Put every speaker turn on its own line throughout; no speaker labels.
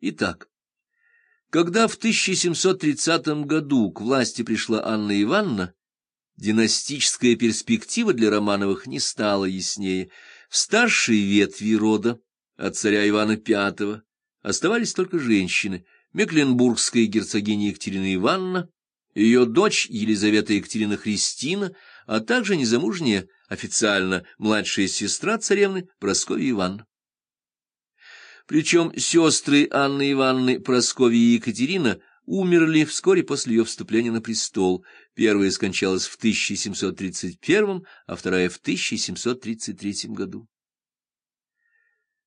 Итак, когда в 1730 году к власти пришла Анна Ивановна, династическая перспектива для Романовых не стала яснее. В старшей ветви рода, от царя Ивана V, оставались только женщины, Мекленбургская герцогиня Екатерина Ивановна, ее дочь Елизавета Екатерина Христина, а также незамужняя, официально младшая сестра царевны Прасковья Ивановна. Причем сестры Анны Ивановны, Прасковья и Екатерина умерли вскоре после ее вступления на престол. Первая скончалась в 1731, а вторая в 1733 году.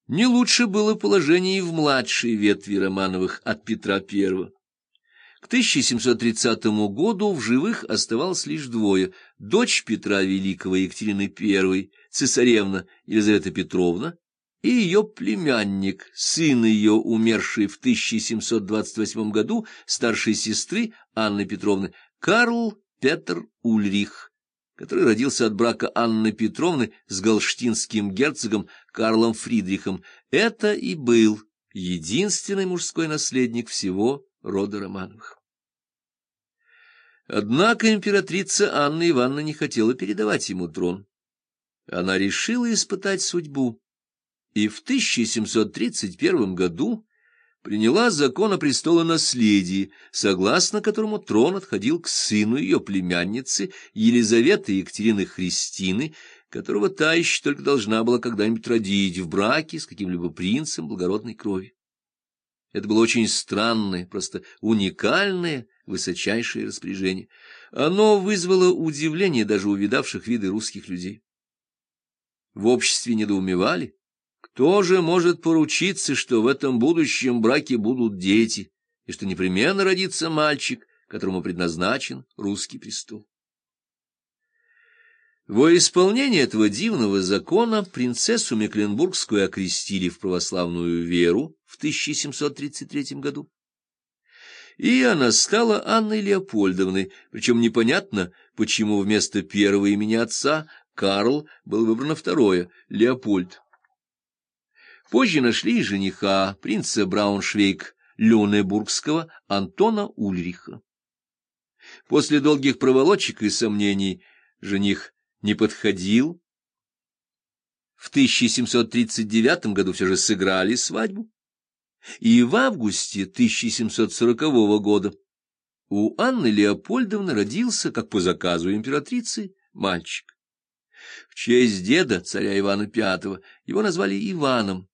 Не лучше было положение и в младшей ветви Романовых от Петра I. К 1730 году в живых оставалось лишь двое – дочь Петра Великого Екатерины I, цесаревна Елизавета Петровна, и ее племянник, сын ее, умерший в 1728 году, старшей сестры Анны Петровны, Карл Петр Ульрих, который родился от брака Анны Петровны с галштинским герцогом Карлом Фридрихом. Это и был единственный мужской наследник всего рода Романовых. Однако императрица Анна Ивановна не хотела передавать ему трон. Она решила испытать судьбу и в 1731 году приняла закон о престолонаследии, согласно которому трон отходил к сыну ее племянницы Елизаветы Екатерины Христины, которого та еще только должна была когда-нибудь родить в браке с каким-либо принцем благородной крови. Это было очень странное, просто уникальное, высочайшее распоряжение. Оно вызвало удивление даже у видавших виды русских людей. В обществе недоумевали, кто же может поручиться, что в этом будущем браке будут дети, и что непременно родится мальчик, которому предназначен русский престол? Во исполнение этого дивного закона принцессу Мекленбургскую окрестили в православную веру в 1733 году. И она стала Анной Леопольдовной, причем непонятно, почему вместо первого имени отца Карл был выбрано второе — Леопольд. Позже нашли жениха, принца Брауншвейг Люнебургского Антона Ульриха. После долгих проволочек и сомнений жених не подходил. В 1739 году все же сыграли свадьбу. И в августе 1740 года у Анны Леопольдовны родился, как по заказу императрицы, мальчик. В честь деда, царя Ивана V, его назвали Иваном.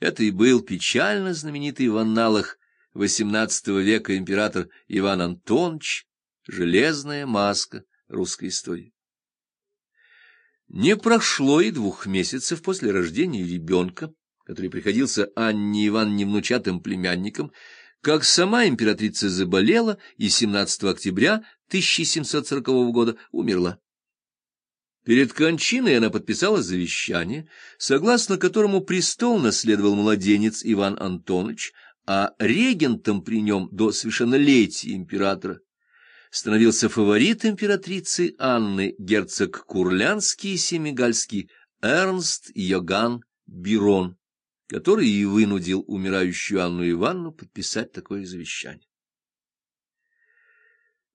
Это и был печально знаменитый в анналах XVIII века император Иван Антонович, железная маска русской истории. Не прошло и двух месяцев после рождения ребенка, который приходился Анне Ивановне внучатым племянником, как сама императрица заболела и 17 октября 1740 года умерла. Перед кончиной она подписала завещание, согласно которому престол наследовал младенец Иван Антонович, а регентом при нем до совершеннолетия императора становился фаворит императрицы Анны, герцог Курлянский и Семигальский Эрнст Йоган Бирон, который и вынудил умирающую Анну Ивановну подписать такое завещание.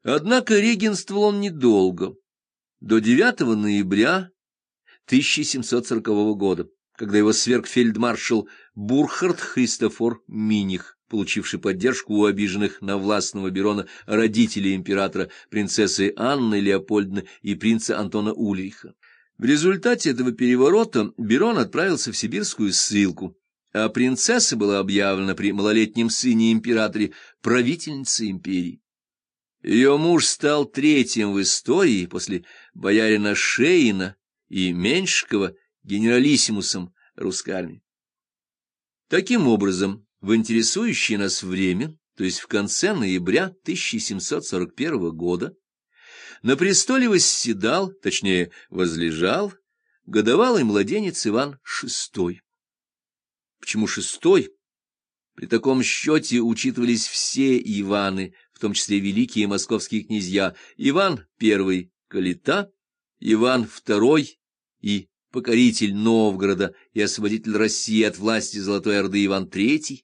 Однако регенствовал он недолго до 9 ноября 1740 года, когда его сверг фельдмаршал Бурхард Христофор Миних, получивший поддержку у обиженных на властного Берона родителей императора, принцессы Анны Леопольдны и принца Антона Ульриха. В результате этого переворота Берон отправился в сибирскую ссылку, а принцесса была объявлена при малолетнем сыне императоре правительницей империи. Ее муж стал третьим в истории после боярина Шейна и Меньшикова генералиссимусом русской армии. Таким образом, в интересующее нас время, то есть в конце ноября 1741 года, на престоле восседал, точнее, возлежал, годовалый младенец Иван VI. Почему шестой? При таком счете учитывались все Иваны, в том числе великие московские князья Иван I Калита, Иван II и покоритель Новгорода и освободитель России от власти Золотой Орды Иван III,